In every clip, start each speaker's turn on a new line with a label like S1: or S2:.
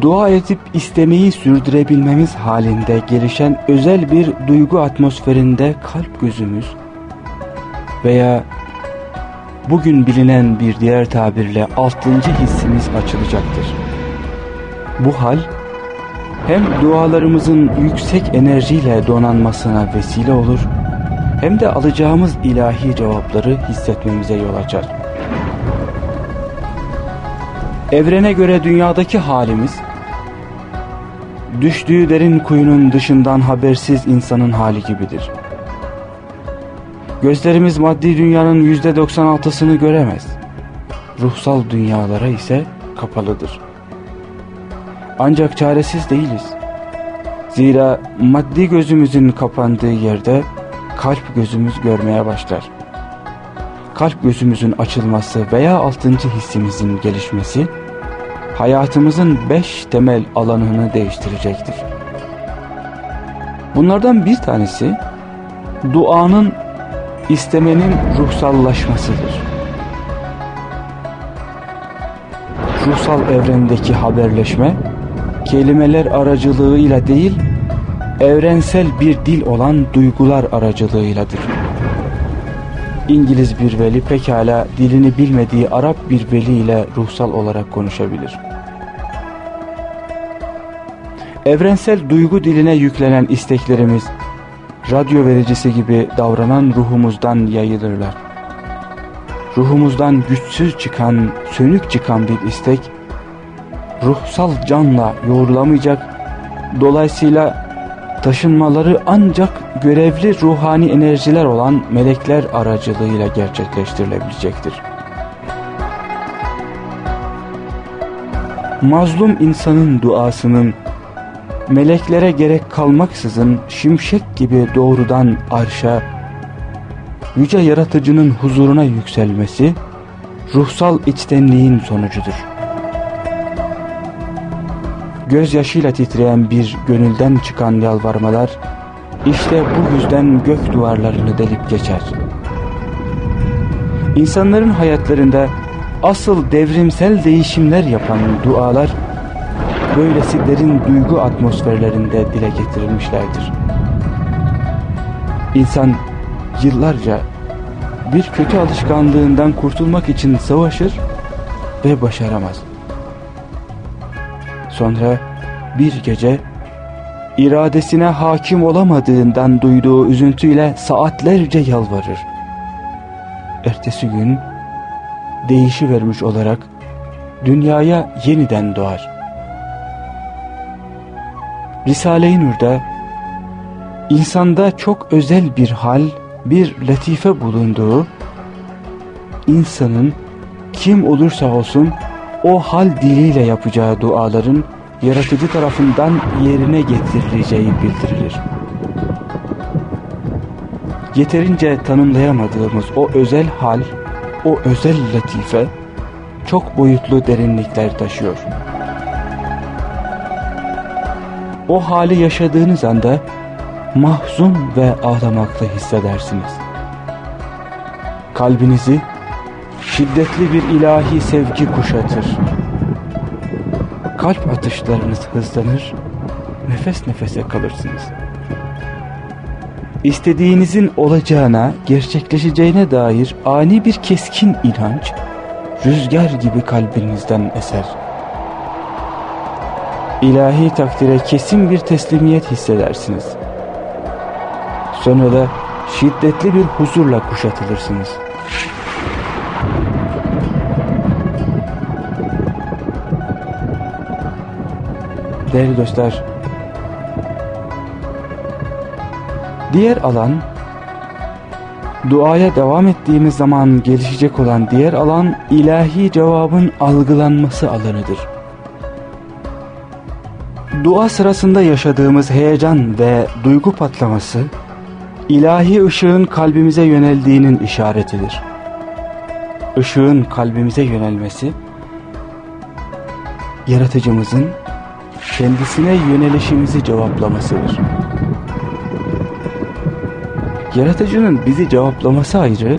S1: dua edip istemeyi sürdürebilmemiz halinde gelişen özel bir duygu atmosferinde kalp gözümüz veya bugün bilinen bir diğer tabirle altıncı hissimiz açılacaktır. Bu hal hem dualarımızın yüksek enerjiyle donanmasına vesile olur hem de alacağımız ilahi cevapları hissetmemize yol açar. Evrene göre dünyadaki halimiz, düştüğü derin kuyunun dışından habersiz insanın hali gibidir. Gözlerimiz maddi dünyanın yüzde doksan altısını göremez. Ruhsal dünyalara ise kapalıdır. Ancak çaresiz değiliz. Zira maddi gözümüzün kapandığı yerde kalp gözümüz görmeye başlar kalp gözümüzün açılması veya altıncı hissimizin gelişmesi hayatımızın beş temel alanını değiştirecektir. Bunlardan bir tanesi duanın istemenin ruhsallaşmasıdır. Ruhsal evrendeki haberleşme kelimeler aracılığıyla değil evrensel bir dil olan duygular aracılığıyladır. İngiliz bir veli pekala dilini bilmediği Arap bir veli ile ruhsal olarak konuşabilir. Evrensel duygu diline yüklenen isteklerimiz, radyo vericisi gibi davranan ruhumuzdan yayılırlar. Ruhumuzdan güçsüz çıkan, sönük çıkan bir istek, ruhsal canla yoğrulamayacak, dolayısıyla taşınmaları ancak görevli ruhani enerjiler olan melekler aracılığıyla gerçekleştirilebilecektir. Mazlum insanın duasının meleklere gerek kalmaksızın şimşek gibi doğrudan arşa, yüce yaratıcının huzuruna yükselmesi, ruhsal içtenliğin sonucudur gözyaşıyla titreyen bir gönülden çıkan yalvarmalar, işte bu yüzden gök duvarlarını delip geçer. İnsanların hayatlarında asıl devrimsel değişimler yapan dualar, böylesi derin duygu atmosferlerinde dile getirilmişlerdir. İnsan yıllarca bir kötü alışkanlığından kurtulmak için savaşır ve başaramaz. Sonra bir gece iradesine hakim olamadığından duyduğu üzüntüyle saatlerce yalvarır. Ertesi gün değişi vermiş olarak dünyaya yeniden doğar. Risale-i Nur'da insanda çok özel bir hal, bir latife bulunduğu, insanın kim olursa olsun o hal diliyle yapacağı duaların yaratıcı tarafından yerine getirileceği bildirilir. Yeterince tanımlayamadığımız o özel hal, o özel latife çok boyutlu derinlikler taşıyor. O hali yaşadığınız anda mahzun ve ağlamakta hissedersiniz. Kalbinizi şiddetli bir ilahi sevgi kuşatır. Kalp atışlarınız hızlanır, nefes nefese kalırsınız. İstediğinizin olacağına, gerçekleşeceğine dair ani bir keskin inanç, rüzgar gibi kalbinizden eser. İlahi takdire kesin bir teslimiyet hissedersiniz. Sonra da şiddetli bir huzurla kuşatılırsınız.'' Değerli dostlar, diğer alan, duaya devam ettiğimiz zaman gelişecek olan diğer alan ilahi cevabın algılanması alanıdır. Dua sırasında yaşadığımız heyecan ve duygu patlaması, ilahi ışığın kalbimize yöneldiğinin işaretidir. Işığın kalbimize yönelmesi, yaratıcımızın kendisine yönelişimizi cevaplamasıdır. Yaratıcının bizi cevaplaması ayrı,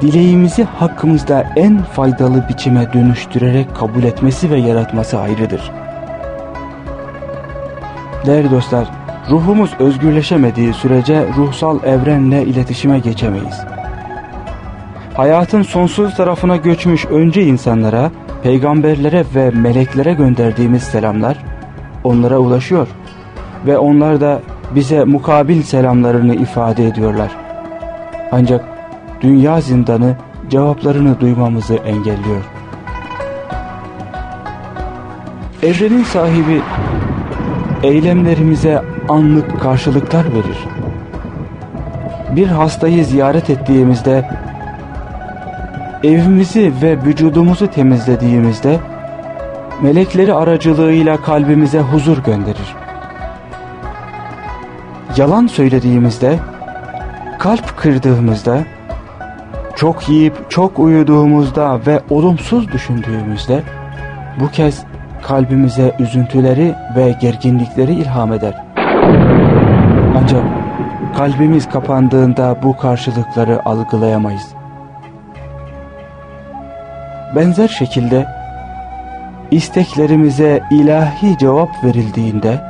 S1: dileğimizi hakkımızda en faydalı biçime dönüştürerek kabul etmesi ve yaratması ayrıdır. Değerli dostlar, ruhumuz özgürleşemediği sürece ruhsal evrenle iletişime geçemeyiz. Hayatın sonsuz tarafına göçmüş önce insanlara, peygamberlere ve meleklere gönderdiğimiz selamlar onlara ulaşıyor ve onlar da bize mukabil selamlarını ifade ediyorlar. Ancak dünya zindanı cevaplarını duymamızı engelliyor. Evrenin sahibi eylemlerimize anlık karşılıklar verir. Bir hastayı ziyaret ettiğimizde, evimizi ve vücudumuzu temizlediğimizde, melekleri aracılığıyla kalbimize huzur gönderir. Yalan söylediğimizde, kalp kırdığımızda, çok yiyip çok uyuduğumuzda ve olumsuz düşündüğümüzde, bu kez kalbimize üzüntüleri ve gerginlikleri ilham eder. Ancak kalbimiz kapandığında bu karşılıkları algılayamayız. Benzer şekilde isteklerimize ilahi cevap verildiğinde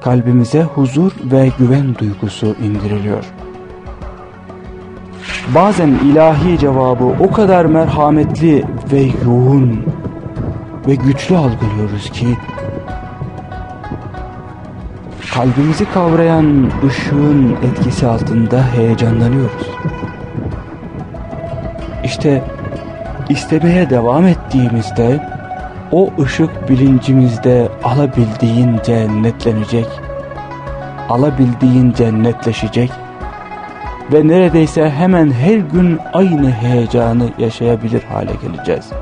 S1: kalbimize huzur ve güven duygusu indiriliyor. Bazen ilahi cevabı o kadar merhametli ve yoğun ve güçlü algılıyoruz ki kalbimizi kavrayan ışığın etkisi altında heyecanlanıyoruz. İşte istemeye devam ettiğimizde o ışık bilincimizde alabildiğince netlenecek, alabildiğince netleşecek ve neredeyse hemen her gün aynı heyecanı yaşayabilir hale geleceğiz.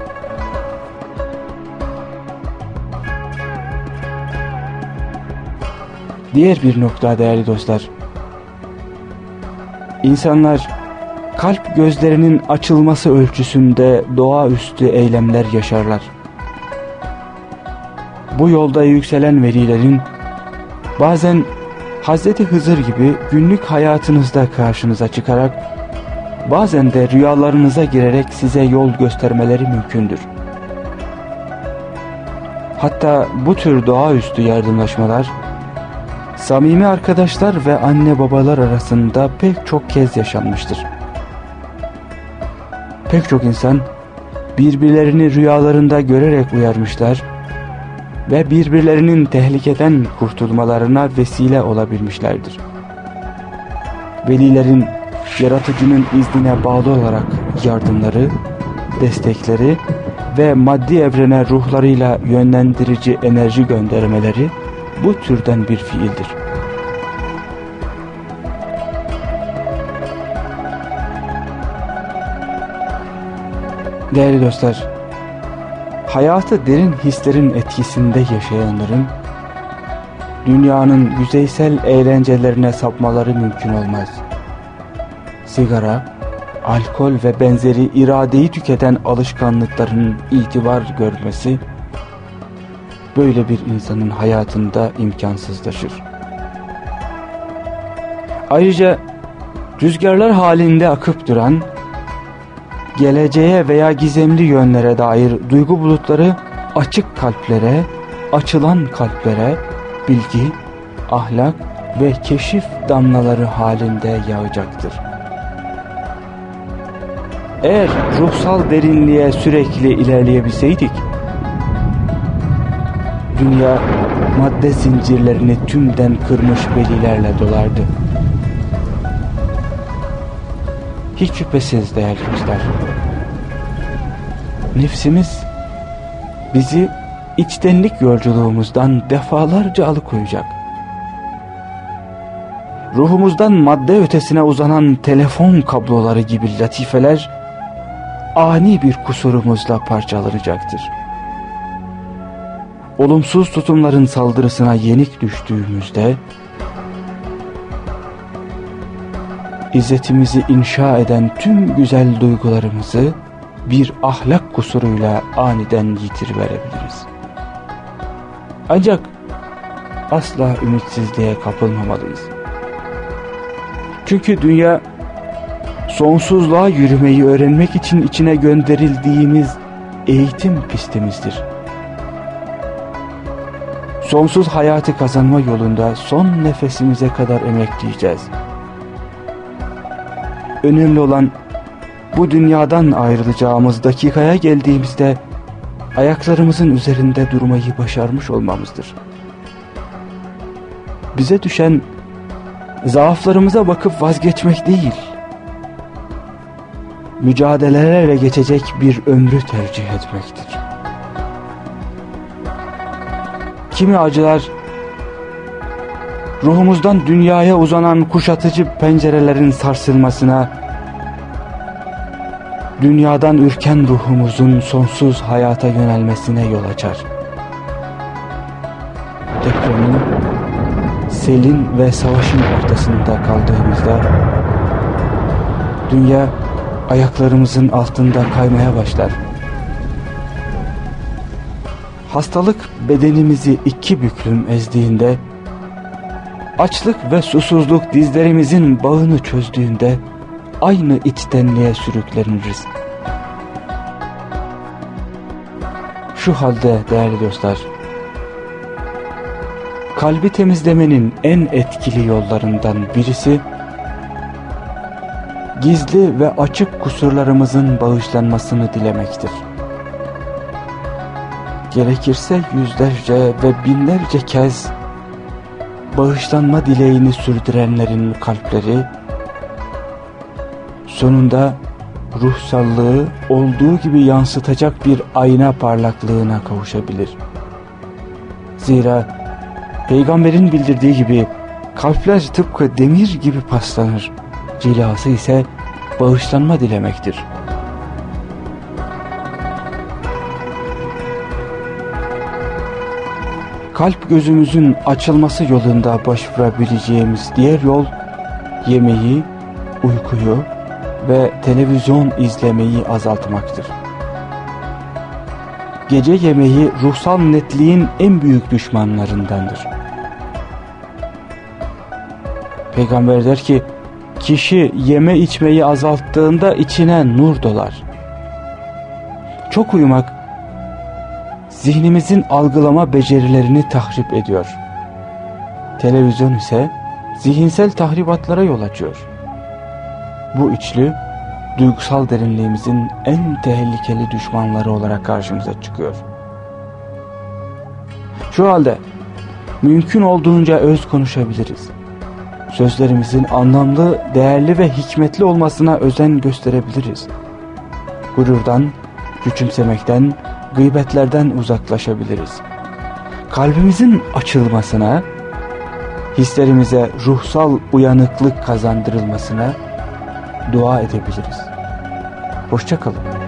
S1: Diğer bir nokta değerli dostlar. İnsanlar kalp gözlerinin açılması ölçüsünde doğaüstü eylemler yaşarlar. Bu yolda yükselen velilerin bazen Hazreti Hızır gibi günlük hayatınızda karşınıza çıkarak bazen de rüyalarınıza girerek size yol göstermeleri mümkündür. Hatta bu tür doğaüstü yardımlaşmalar samimi arkadaşlar ve anne babalar arasında pek çok kez yaşanmıştır. Pek çok insan birbirlerini rüyalarında görerek uyarmışlar ve birbirlerinin tehlikeden kurtulmalarına vesile olabilmişlerdir. Velilerin yaratıcının iznine bağlı olarak yardımları, destekleri ve maddi evrene ruhlarıyla yönlendirici enerji göndermeleri bu türden bir fiildir. Değerli dostlar, hayatı derin hislerin etkisinde yaşayanların, dünyanın yüzeysel eğlencelerine sapmaları mümkün olmaz. Sigara, alkol ve benzeri iradeyi tüketen alışkanlıkların itibar görmesi, böyle bir insanın hayatında imkansızlaşır. Ayrıca rüzgarlar halinde akıp duran, geleceğe veya gizemli yönlere dair duygu bulutları açık kalplere, açılan kalplere bilgi, ahlak ve keşif damlaları halinde yağacaktır. Eğer ruhsal derinliğe sürekli ilerleyebilseydik, dünya madde zincirlerini tümden kırmış velilerle dolardı. Hiç şüphesiz değerli dostlar. Nefsimiz bizi içtenlik yolculuğumuzdan defalarca alıkoyacak. Ruhumuzdan madde ötesine uzanan telefon kabloları gibi latifeler ani bir kusurumuzla parçalanacaktır olumsuz tutumların saldırısına yenik düştüğümüzde, İzzetimizi inşa eden tüm güzel duygularımızı bir ahlak kusuruyla aniden yitiriverebiliriz. Ancak asla ümitsizliğe kapılmamalıyız. Çünkü dünya sonsuzluğa yürümeyi öğrenmek için içine gönderildiğimiz eğitim pistimizdir. Sonsuz hayatı kazanma yolunda son nefesimize kadar emekleyeceğiz. Önemli olan bu dünyadan ayrılacağımız dakikaya geldiğimizde ayaklarımızın üzerinde durmayı başarmış olmamızdır. Bize düşen zaaflarımıza bakıp vazgeçmek değil, mücadelelerle geçecek bir ömrü tercih etmektir. Kimi acılar ruhumuzdan dünyaya uzanan kuşatıcı pencerelerin sarsılmasına, dünyadan ürken ruhumuzun sonsuz hayata yönelmesine yol açar. Depremin, selin ve savaşın ortasında kaldığımızda, dünya ayaklarımızın altında kaymaya başlar. Hastalık bedenimizi iki büklüm ezdiğinde, açlık ve susuzluk dizlerimizin bağını çözdüğünde, aynı içtenliğe sürükleniriz. Şu halde değerli dostlar, kalbi temizlemenin en etkili yollarından birisi, gizli ve açık kusurlarımızın bağışlanmasını dilemektir. Gerekirse yüzlerce ve binlerce kez bağışlanma dileğini sürdürenlerin kalpleri, sonunda ruhsallığı olduğu gibi yansıtacak bir ayna parlaklığına kavuşabilir. Zira peygamberin bildirdiği gibi kalpler tıpkı demir gibi paslanır. Cilası ise bağışlanma dilemektir. Kalp gözümüzün açılması yolunda başvurabileceğimiz diğer yol yemeği, uykuyu ve televizyon izlemeyi azaltmaktır. Gece yemeği ruhsal netliğin en büyük düşmanlarındandır. Peygamber der ki, kişi yeme içmeyi azalttığında içine nur dolar. Çok uyumak, zihnimizin algılama becerilerini tahrip ediyor. Televizyon ise zihinsel tahribatlara yol açıyor. Bu üçlü, duygusal derinliğimizin en tehlikeli düşmanları olarak karşımıza çıkıyor. Şu halde mümkün olduğunca öz konuşabiliriz. Sözlerimizin anlamlı, değerli ve hikmetli olmasına özen gösterebiliriz. Gururdan, küçümsemekten, gıybetlerden uzaklaşabiliriz. Kalbimizin açılmasına, hislerimize ruhsal uyanıklık kazandırılmasına dua edebiliriz. Hoşçakalın.